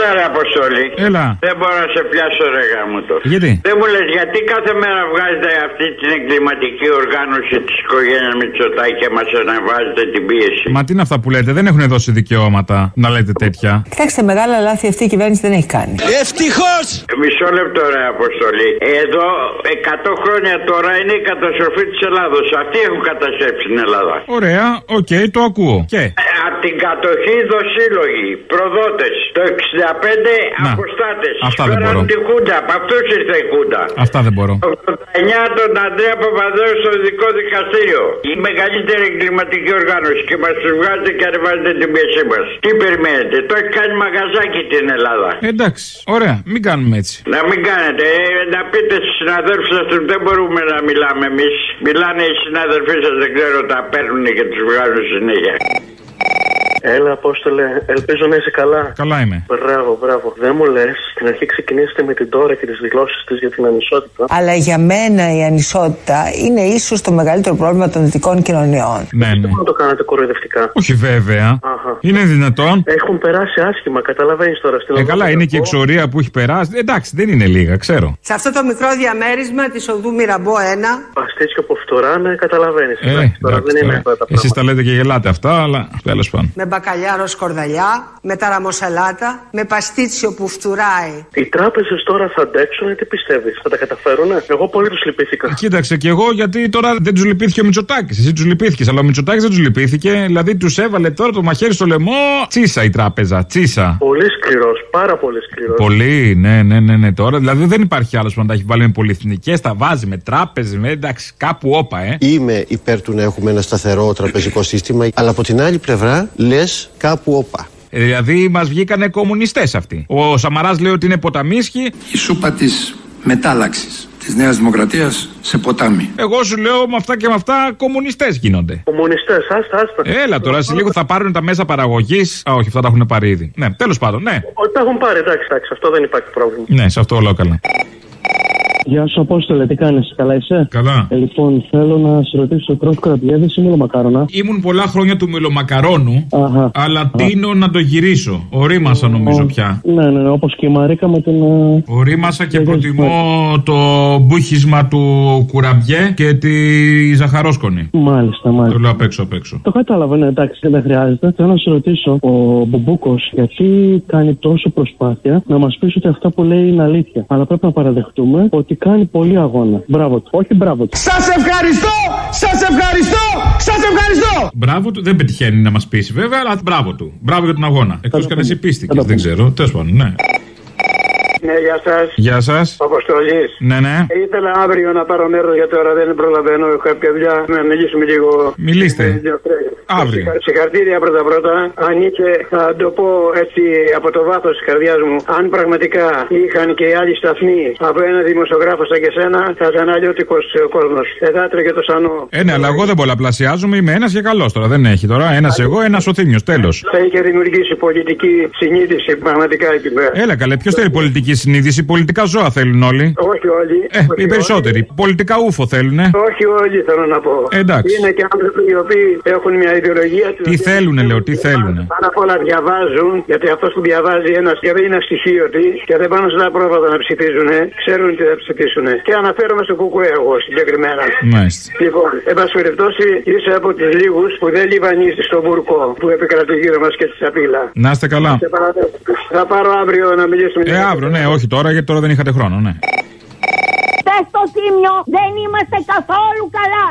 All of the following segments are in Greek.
Έλα, ρε Αποστόλη. Έλα. Δεν μπορώ να σε πιάσω, ρε μου το. Γιατί; Δεν μου λες, γιατί κάθε μέρα βγάζετε αυτή την εγκληματική οργάνωση της οικογένειας Μητσοτάκη και μας αναβάζετε την πίεση; Μα τι είναι αυτά που λέτε, δεν έχουν δώσει δικαιώματα να λέτε τέτοια. Κοιτάξτε, μεγάλα λάθη αυτή η κυβέρνηση δεν έχει κάνει. Ευτυχώς! Ε, μισό λεπτό, ρε Αποστόλη. Εδώ 100 χρόνια τώρα είναι η καταστροφή της Ελλάδος. Αυτοί έχουν καταστρέψει την Ελλάδα. Ωραία, OK, okay, το ακούω. Και; Ε, από την κατοχή δοσίλογοι, προδότες. Το 60 15 αποστάτες. Αυτά δεν μπορώ. Από αυτούς ήρθε η κούντα. Αυτά δεν μπορώ. 89 τον Αντρέα Παπαδέου στο δικό δικαστήριο. Η μεγαλύτερη εγκληματική οργάνωση και μας τους βγάζετε και ανεβάζετε την πίεση μας. Τι περιμένετε, το έχει κάνει μαγαζάκι την Ελλάδα. Ε, εντάξει, ωραία, μην κάνουμε έτσι. Να μην κάνετε, ε, να πείτε στους συναδέλφους σας ότι δεν μπορούμε να μιλάμε εμείς. Μιλάνε οι συναδελφοί σας δεν ξέρω, τα παίρνουν και τους βγάζουν συνέχεια. Έλα, Απόστολε, ελπίζω να είσαι καλά. Καλά είμαι. Μπράβο, μπράβο. Δεν μου λες, στην αρχή ξεκινήσετε με την τώρα και τις δηλώσεις της για την ανισότητα. Αλλά για μένα η ανισότητα είναι ίσως το μεγαλύτερο πρόβλημα των δυτικών κοινωνιών. Ναι, ναι. Δεν το κάνετε κοροϊδευτικά; Όχι βέβαια. Αχα. Είναι δυνατόν. Έχουν περάσει άσχημα, καταλαβαίνεις τώρα στην Ε, οδό καλά, είναι και η Μυραμπό. εξορία που έχει περάσει. Εντάξει, δεν είναι λίγα, ξέρω. Σε αυτό το μικρό διαμέρισμα της οδού Μυραμπό 1, Παστίτσιο από φθορά, ναι, καταλαβαίνεις. Ε, τώρα εντάξει, δεν είναι τώρα. αυτά τα Εσείς τα πράγματα. λέτε και γελάτε αυτά, αλλά τέλος πάντων. με μπακαλιάρο σκορδαλιά, με ταραμοσαλάτα, με παστίτσιο που φτουράει. Οι τράπεζες τώρα θα αντέξουν, τι πιστεύεις, θα τα καταφέρουνε; Εγώ πολύ τους λυπήθηκα. Κοίταξε και εγώ γιατί τώρα δεν τους λυπήθηκε ο Μητσοτάκης. Εσύ τους λυπήθηκες, αλλά ο Μητσοτάκης δεν τους λυπήθηκε. Δηλαδή τους έβαλε τώρα το μαχαίρι στο λαιμό. Τσίσα η τράπεζα, τσίσα. Πολύ σκληρός, πάρα πολύ σκληρός. Πολύ, ναι, ναι, ναι, ναι. Τώρα δηλαδή δεν υπάρχει άλλος που να τα έχει βάλει με πολυεθνικές, τα βάζει με τράπεζες, με εντάξει, κάπου όπα, ε. Είμαι υπέρ του να έχουμε ένα σταθερό τραπεζικό σύστημα, αλλά από την άλλη πλευρά λε κάπου όπα. Ε, Δηλαδή μας βγήκανε κομμουνιστές αυτοί. Ο Σαμαράς λέει ότι είναι ποταμίσχοι. η σούπα της μετάλλαξης της Νέας Δημοκρατίας σε ποτάμι. Εγώ σου λέω με αυτά και με αυτά κομμουνιστές γίνονται. Κομμουνιστές, άστα, άστα. Έλα τώρα, σε λίγο θα πάρουν τα μέσα παραγωγής. Α, όχι, αυτά τα έχουν πάρει ήδη. Ναι, τέλος πάντων, ναι. Ότι τα έχουν πάρει, εντάξει, εντάξει, αυτό δεν υπάρχει πρόβλημα. Ναι, σε αυτό όλο καλά. Γεια σου, Απόστολε, τι κάνεις, καλά είσαι; Καλά. Ε, λοιπόν, θέλω να σε ρωτήσω, τρως κραμπιέδες ή μελομακάρονα. Ήμουν πολλά χρόνια του μελομακαρόνου, Αχα. αλλά τίνω να το γυρίσω. Ορίμασα νομίζω πια. Ναι, ναι, ναι, όπως και η Μαρίκα με την. ε, Ορίμασα και Δεν προτιμώ το μπούχισμα του κουραμπιέ και τη ζαχαρόσκονη. Μάλιστα, Το μάλιστα. λέω απ' έξω απ' έξω. Το κατάλαβα, ναι, εντάξει, δεν χρειάζεται. Θέλω να σε ρωτήσω, ο Μπουμπούκος, γιατί κάνει τόσο προσπάθεια να μας πεις ότι αυτά που λέει είναι αλήθεια. Αλλά πρέπει να παραδεχτούμε ότι κάνει πολύ αγώνα. Μπράβο του. Όχι μπράβο του. Σας ευχαριστώ! Σας ευχαριστώ! Σας ευχαριστώ! Μπράβο του, δεν πετυχαίνει να μας πείσει βέβαια, αλλά μπράβο του. Μπράβο για τον αγώνα. Εκτός το κι αν εσύ πούμε. πίστηκες, Θα το δεν πούμε. ξέρω. Τέλος πάντων, ναι. Ναι, γεια σας. Γεια σας. Αποστολής. Ναι, ναι. Ήθελα αύριο να πάρω μέρο γιατί τώρα δεν προλαβαίνω. Έχω κάποια δουλειά. Να μιλήσουμε λίγο. Μιλήστε. Ε, Αύριο. Συγχα- Συγχαρητήρια πρώτα-πρώτα. Αν είχε, θα το πω έτσι από το βάθος της καρδιάς μου. Αν πραγματικά είχαν και οι άλλοι σταθμοί από ένα δημοσιογράφο σαν και σένα, θα ήταν αλλιώτικος ο κόσμος. Δεν θα έτρεγε το σανό. Ε, ναι, αλλά εγώ δεν πολλαπλασιάζομαι. Είμαι ένας και καλός τώρα. Δεν έχει τώρα. Ένας εγώ, ένας ο Θήμιος. Τέλος. Θα είχε δημιουργήσει πολιτική συνείδηση πραγματικά εκεί πέρα. Έλα καλέ, ποιος θέλει πολιτική συνείδηση. Πολιτικά ζώα θέλουν όλοι. Όχι όλοι. Ε, όχι οι περισσότεροι. Πολιτικά ούφο θέλουν. όλοι. Όχι όλοι θέλω να πω. Εντάξει. Είναι και άνθρωποι οι οποίοι έχουν μια ιδεολογία. την Τι οποία θέλουνε, λέω, τι θέλουνε. Πάνω απ' όλα διαβάζουν, γιατί αυτός που διαβάζει ένας και δεν είναι αστοιχείωτη και δεν πάνε στα πρόβατα να ψηφίζουν, ξέρουν τι θα ψηφίσουν. Και αναφέρομαι στο κουκουέ εγώ συγκεκριμένα. Μάλιστα. Λοιπόν, εν πάση περιπτώσει, είσαι από τους λίγους που δεν λιβανίζεις στον μπουρκό που επικρατεί γύρω μας και στη σαπίλα. Να είστε καλά. Σε παραδέχομαι. Θα πάρω αύριο να μιλήσουμε. Ε, αύριο, ναι, όχι τώρα, γιατί τώρα δεν είχατε χρόνο, ναι. Πες στο Τίμιο, δεν είμαστε καθόλου καλά.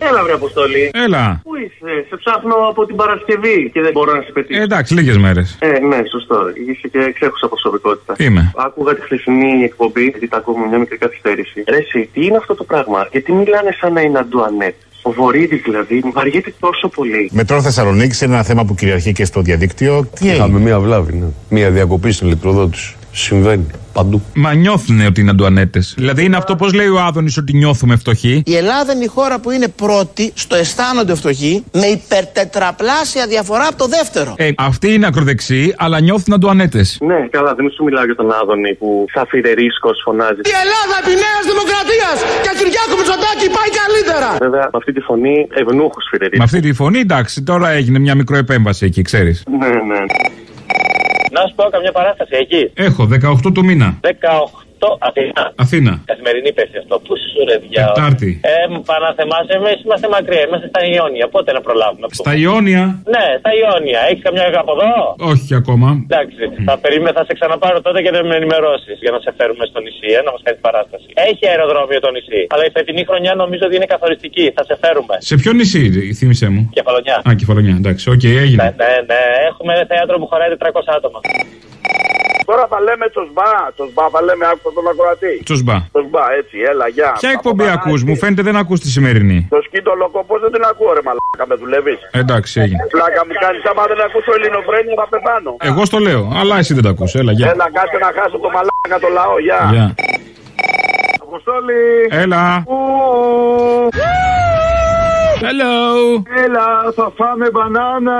Έλα, βρε Αποστολή. Έλα. Πού είσαι, σε ψάχνω από την Παρασκευή και δεν μπορώ να σε πετύχω. Ε, εντάξει, λίγες μέρες. Ε, ναι, σωστό. Είσαι και εξέχουσα προσωπικότητα. Είμαι. Άκουγα τη χθεσινή εκπομπή, γιατί τα ακούω με μια μικρή καθυστέρηση. Ρε, εσύ, τι είναι αυτό το πράγμα, γιατί μιλάνε σαν να είναι Αντουανέτ. Ο Βορύδη δηλαδή, βαριέται τόσο πολύ. Μετρό Θεσσαλονίκη είναι ένα θέμα που κυριαρχεί και στο διαδίκτυο. Τι έγινε; Είχαμε μία βλάβη, ναι. Μία διακοπή στην ηλεκτροδότηση. Συμβαίνει παντού. Μα νιώθουν ότι είναι αντουανέτες. Δηλαδή είναι αυτό πώς λέει ο Άδωνης ότι νιώθουμε φτωχοί; Η Ελλάδα είναι η χώρα που είναι πρώτη στο αισθάνονται φτωχοί με υπερτετραπλάσια διαφορά από το δεύτερο. Ε, αυτοί είναι ακροδεξιοί, αλλά νιώθουν αντουανέτες. Ναι, καλά, δεν σου μιλάω για τον Άδωνη που σαν φιδερίσκος φωνάζει. Η Ελλάδα επί Νέας Δημοκρατίας και Κυριάκο Μητσοτάκη πάει καλύτερα. Βέβαια, με αυτή τη φωνή ευνούχους Με φιδερίσκου. αυτή τη φωνή, εντάξει, τώρα έγινε μια μικροεπέμβαση εκεί, ξέρεις. Ναι, ναι. Να σου πω καμιά παράσταση εκεί. Έχω 18 του μήνα. 18 Αθήνα. Αθήνα. Καθημερινή πέφτει αυτό. Πού σου ρε διά. Τετάρτη. Ε, Παναθεμάσαι, εμείς είμαστε μακριά. Είμαστε στα Ιόνια. Πότε να προλάβουμε. Στα Ιόνια. Ναι, στα Ιόνια. Έχεις καμιά από εδώ; Όχι ακόμα. Εντάξει. Θα περίμενα, θα σε ξαναπάρω τότε και να με ενημερώσεις για να σε φέρουμε στο νησί, ε, να μας κάνεις παράσταση. Έχει αεροδρόμιο το νησί. Αλλά η φετινή χρονιά νομίζω ότι είναι καθοριστική. Θα σε φέρουμε. Σε ποιο νησί, θύμισε μου; Κεφαλονιά. Α, Κεφαλονιά, εντάξει, οκ, okay, έγινε. Ναι, ναι, ναι. Έχουμε θέατρο που χωράει 400 άτομα. Τώρα θα λέμε τσοσμπά, τσοσμπά, θα λέμε άκουσα τον ακροατή. Τσοσμπά. Τσοσμπά, έτσι, έλα, γεια. Ποια εκπομπή ακούς, μου φαίνεται δεν ακούς τη σημερινή. Το σκύτο λοκό, πώς δεν την ακούω, ρε μαλάκα, με δουλεύεις; Εντάξει, έγινε. Πλάκα μου κάνεις, άμα δεν ακούσω ελληνοφρένια θα πεθάνω. Εγώ στο λέω, αλλά εσύ δεν τα ακούς, έλα, γεια. Έλα, κάτσε να χάσω το μαλάκα το λαό, γεια. Γεια. Αποστόλη. Έλα. Hello. Έλα, θα φάμε μπανάνα.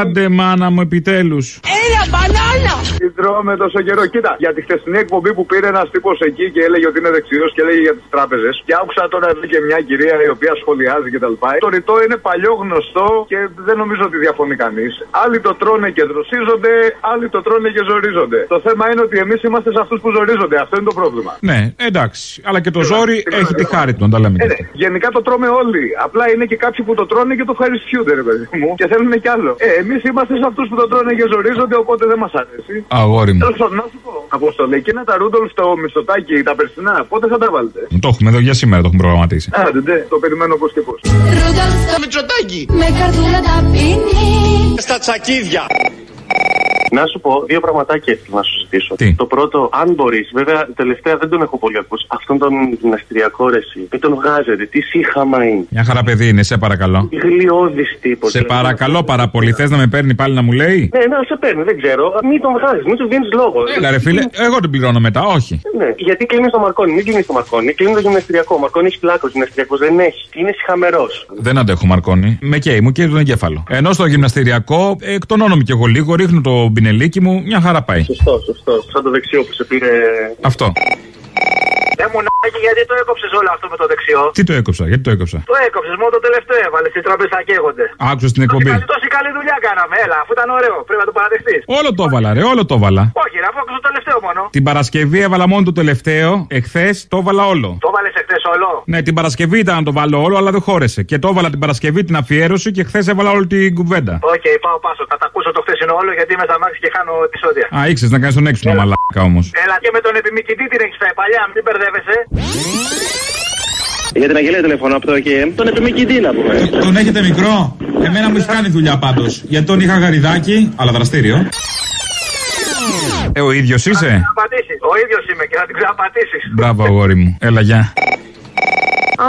Άντε, μάνα μου, επιτέλους. Έλα, μπανάνα! Τι τρώμε τόσο καιρός. Κοίτα, για τη χθεσινή εκπομπή που πήρε ένας τύπος εκεί και έλεγε ότι είναι δεξιός και έλεγε για τις τράπεζες. Και άκουσα τώρα εδώ και μια κυρία η οποία σχολιάζει κτλ. Το ρητό είναι παλιό γνωστό και δεν νομίζω ότι διαφωνεί κανείς. Άλλοι το τρώνε και δροσίζονται, άλλοι το τρώνε και ζορίζονται. Το θέμα είναι ότι εμείς είμαστε σε αυτούς που ζορίζονται. Αυτό είναι το πρόβλημα. Ναι, εντάξει. Αλλά και το ζόρι έχει τη χάρη του, να τα λέμε. Ε, ναι. Γενικά το τρώμε όλοι. Απλά είναι και κάποιοι που το τρώνε και το ευχαριστιούνται, ρε παιδί μου. Και θέλουν κι άλλο. Ε, εμείς είμαστε σε αυτούς που το τρώνε και ζορίζονται, οπότε δεν μας αρέσει. Αγόρι μου. Τέλος πάντων, να σου πω. Αποστολή, εκείνα τα ρούντολ στο μισθωτάκι, τα περσινά, πότε θα τα βάλετε; Το έχουμε εδώ για σήμερα, το έχουμε προγραμματίσει. Άντε, ναι, το περιμένω πώς και πώς. Το Μητσοτάκι. Με καρδούλα ταπεινή. Στα τσακίδια. Να σου πω δύο πραγματάκια ήθελα να σου ζητήσω. Τι; Το πρώτο, αν μπορείς, βέβαια τελευταία δεν τον έχω πολύ ακούσει. Αυτόν τον γυμναστηριακό ρεσί. Μην τον βγάζετε. Τι σύγχαμα είναι. Μια χαρά παιδί είναι, σε παρακαλώ. Γλιώδης τύπος. Σε παρακαλώ πάρα πολύ. Θες να με παίρνει πάλι να μου λέει; Ναι, να σε παίρνει, δεν ξέρω. Μην τον βγάζεις, μην του δίνεις λόγο. Έλα, ρε φίλε, εγώ την πληρώνω μετά, όχι. Ναι, γιατί κλείνει το Μαρκόνι, μην κλείνεις το Μαρκόνι. Κλείνει το γυμναστηριακό. Ο Μαρκόνι έχει πλάκος, γυμναστηριακός δεν έχει. Είναι συχαμερό. Δεν αντέχω Μαρκόνι. Με καίει, μου καίει τον εγκέφαλο. Ενώ στο γυμναστηριακό, εκτονώνομαι κι εγώ λίγο, ρίχνω το πινελίκι μου, μια χαρά πάει. Σωστό, σωστό. Σαν το δεξιό που σε πήρε. Αυτό. Ε, μονάκι, γιατί το έκοψε όλο αυτό με το δεξιό. Τι το έκοψα, γιατί το έκοψα. Το έκοψε, μόνο το τελευταίο έβαλε. Στι τραπέζε θα καίγονται. Άκουσα στην εκπομπή. Τόση, τόση καλή δουλειά κάναμε, έλα, αφού ήταν ωραίο. Πρέπει να το παραδεχτεί. Όλο το έβαλα, ρε, όλο το έβαλα. Όχι, ρε, αφού άκουσα το τελευταίο μόνο. Την Παρασκευή έβαλα μόνο το τελευταίο, εχθέ το έβαλα όλο. Το έβαλε εχθέ όλο. Ναι, την Παρασκευή ήταν να το βάλω όλο, αλλά δεν χώρεσε. Και το έβαλα την Παρασκευή την αφιέρωση και χθε έβαλα όλη την κουβέντα. Οκ, πάω πάσο. Θα τα ακούσω το χθεσινό όλο γιατί είμαι στ' αμάξι και χάνω επεισόδια. Α, ήξερες να κάνεις τον έξυπνο μαλάκα όμως. Έλα και με τον επιμηκητή την έχεις φάει παλιά, μην μπερδεύεσαι. Για την αγγελία τηλεφωνώ από το ΕΚΕΜ. Τον επιμηκητή να πούμε. Τον έχετε μικρό; Εμένα μου έχει κάνει δουλειά πάντως. Γιατί τον είχα γαριδάκι, αλλά δραστήριο. Ε, ο ίδιος είσαι; Απαντήσει. Ο ίδιος είμαι και θα την ξαναπατήσει. Μπράβο, αγόρι μου. Έλα, γεια.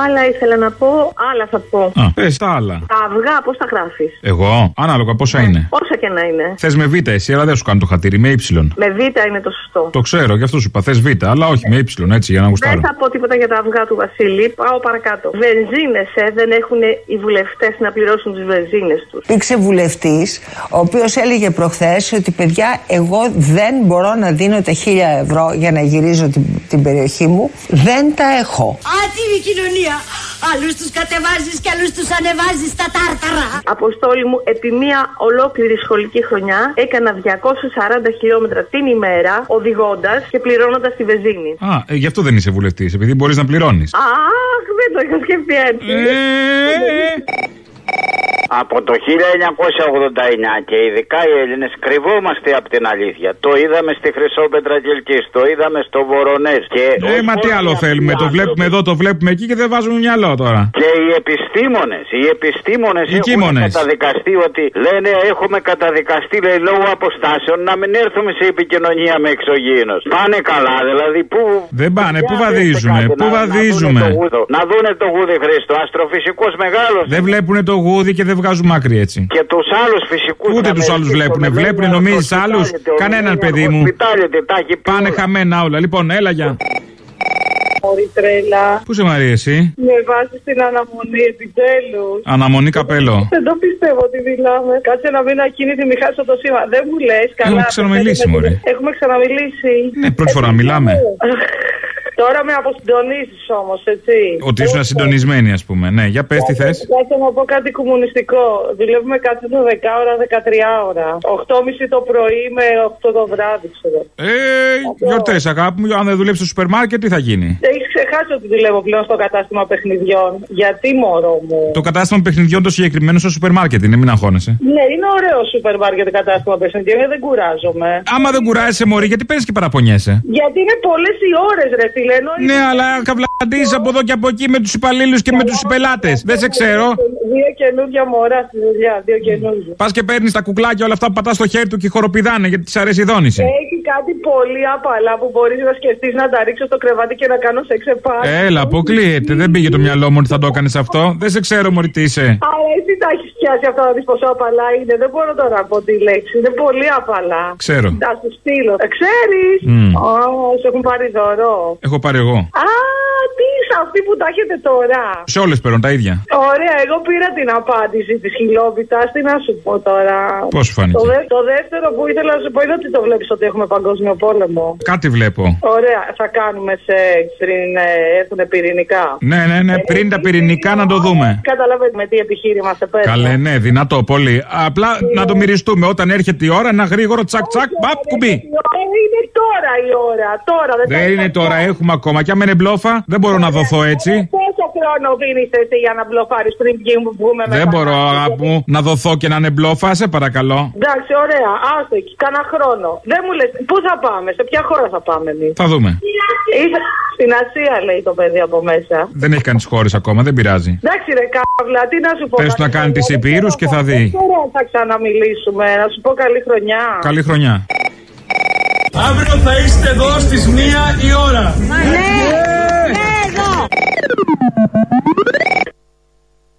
Άλλα ήθελα να πω, άλλα θα πω. Α, πες τα άλλα. Τα αυγά πώς τα γράφεις; Εγώ, ανάλογα πόσα είναι; Όσα και να είναι. Θες με β' εσύ, αλλά δεν σου κάνω το χατήρι, με ύψιλον. Με β είναι το σωστό. Το ξέρω, γι' αυτό σου είπα. Θες β', αλλά όχι με ύψιλον, έτσι για να Δεν γουστάρω. θα πω τίποτα για τα αυγά του Βασίλη. Πάω παρακάτω. Βενζίνες, ε, δεν έχουν οι βουλευτές να πληρώσουν τις βενζίνες τους. Υπήρξε βουλευτής, ο οποίος έλεγε προχθές ότι παιδιά, εγώ δεν μπορώ να δίνω τα χίλια ευρώ για να γυρίζω την, την περιοχή μου. Δεν τα έχω. Άτιμη κοινωνία. Άλλους τους κατεβάζεις και άλλους τους ανεβάζεις στα τάρταρα. Αποστόλη μου, επί μία ολόκληρη σχολική χρονιά έκανα 240 χιλιόμετρα την ημέρα οδηγώντας και πληρώνοντας τη βενζίνη. Α, ε, γι' αυτό δεν είσαι βουλευτής, επειδή μπορείς να πληρώνεις. Αχ, δεν το είχα σκεφτεί έτσι. Από το 1989 και ειδικά οι Έλληνες κρυβόμαστε από την αλήθεια. Το είδαμε στη Χρυσόπετρα και Ελκύς, το είδαμε στο Βορονές. Και Ε, μα τι άλλο θέλουμε, το βλέπουμε εδώ, το βλέπουμε εκεί και δεν βάζουμε μυαλό τώρα. Και οι επιστήμονες, οι επιστήμονες Οι έχουν κείμονες. καταδικαστεί ότι λένε έχουμε καταδικαστεί λέει, λόγω αποστάσεων να μην έρθουμε σε επικοινωνία με εξωγήινους. Πάνε καλά, δηλαδή πού. Δεν πάνε, πού Για βαδίζουμε, δείτε κάτι, πού να- να βαδίζουμε. δούνε το γούδο. Να δούνε το γούδι Χρήστο, αστροφυσικός μεγάλος. Δεν βλέπουν το γούδι και δεν βγάζουν μάκρυ έτσι. Και τους άλλους φυσικούς. Ούτε τους άλλους βλέπουν. Βλέπουν, νομίζεις άλλους; Κανέναν παιδί μου. Πάνε χαμένα όλα. Λοιπόν, έλα για. Μωρή τρέλα. Πού σε Μαρία, εσύ; Με βάζεις στην αναμονή επιτέλους. Αναμονή καπέλο. Δεν το πιστεύω ότι μιλάμε. Κάτσε να μην ακίνητη μη χάσω το σήμα. Δεν μου λες. Καλά. Έχουμε ξαναμιλήσει, μωρέ. Έχουμε ξαναμιλήσει. Ναι, πρώτη φορά μιλάμε. Τώρα με αποσυντονίσει όμως, έτσι. Ότι ήσουν συντονισμένοι, ας πούμε. Ναι, για πες τι θες. Κάτσε να πω κάτι κομμουνιστικό. Δουλεύουμε κάτι το 10 ώρα, 13 ώρα. 8.30 το πρωί με 8 το βράδυ, ξέρω. Ε, γιορτές, αγάπη μου. Αν δεν δουλέψεις στο σούπερ μάρκετ, τι θα γίνει; Έχει ξεχάσει ότι δουλεύω πλέον στο κατάστημα παιχνιδιών. Γιατί μωρό μου; Το κατάστημα παιχνιδιών το συγκεκριμένο στο σούπερ μάρκετ είναι, μην αγχώνεσαι. Ναι, είναι ωραίο σούπερ μάρκετ κατάστημα παιχνιδιών, γιατί δεν κουράζομαι. Άμα δεν κουράζεσαι, Μωρή, γιατί παίρνεις και παραπονιέσαι; Γιατί είναι πολλές οι ώρες, ρε φίλε. Ενώ Ναι, αλλά καβλαντίζεις από εδώ και από εκεί με τους υπαλλήλους και με τους πελάτε. Δεν σε ξέρω. Δύο καινούργια μωρά στη δουλειά, δύο καινούργια. Πας και παίρνεις τα κουκλάκια όλα αυτά που πατάς στο χέρι του και χοροπηδάνε γιατί της αρέσει η δόνηση. Έχει κάτι πολύ απαλά που μπορείς να σκεφτείς να τα ρίξω στο κρεβάτι και να κάνω σε ξεπάσει. Έλα, αποκλείεται. Δεν πήγε το μυαλό μου ότι θα το έκανες αυτό. Δεν σε ξέρω, Μωρή, τι είσαι. Αλλά εσύ τα έχεις πιάσει αυτά να δεις πόσο απαλά είναι. Δεν μπορώ τώρα να πω τη λέξη. Είναι πολύ απαλά. Ξέρω. Θα σου στείλω. Ξέρεις. Μμ. σου έχουν πάρει δωρό. Έχω πάρει εγώ. Α, τι είσαι αυτή που τα έχετε τώρα. Σε όλες παίρνω τα ίδια. Ωραία, εγώ πήρα την απάντηση της χιλόπιτα. Τι να σου πω τώρα. Πώς σου φάνηκε; Το, δε- το δεύτερο που ήθελα να σου πω είναι ότι το βλέπεις ότι έχουμε παγκόσμιο πόλεμο. Κάτι βλέπω. Ωραία, θα κάνουμε σεξ πριν ε, έρθουν πυρηνικά. Ναι, ναι, ναι. Πριν τα πυρηνικά να το δούμε. Καταλαβαίνετε με τι επιχείρημα σε παίρνω. Καλέ, ναι, δυνατό, πολύ. Απλά να το μυριστούμε. Όταν έρχεται η ώρα, ένα γρήγορο τσακ τσακ, μπαπ, κουμπί. Ε, είναι τώρα η ώρα. Τώρα δεν, Δεν είναι τώρα, έχουμε ακόμα. Και άμα είναι μπλόφα, δεν μπορώ να δοθώ έτσι. Πόσο χρόνο δίνεις εσύ για να μπλοφάρεις πριν βγει- βγούμε μετά. Δεν μπορώ, αγάπη μου, να δοθώ και να είναι μπλόφα, σε παρακαλώ. Εντάξει, ωραία. Άστο εκεί. Κάνα χρόνο. Δεν μου λες, πού θα πάμε, σε ποια χώρα θα πάμε εμείς; Θα δούμε. Στην Ασία λέει το παιδί από μέσα. Δεν έχει κάνει χώρες ακόμα, δεν πειράζει. Εντάξει, ρε καύλα, τι να σου πω. Πες του να κάνει τις Επίρους και θα δει. Δεν ξέρω αν θα ξαναμιλήσουμε. Να σου πω καλή χρονιά. Καλή χρονιά. Αύριο θα είστε εδώ στις μία η ώρα. Ναι, ハハハハ!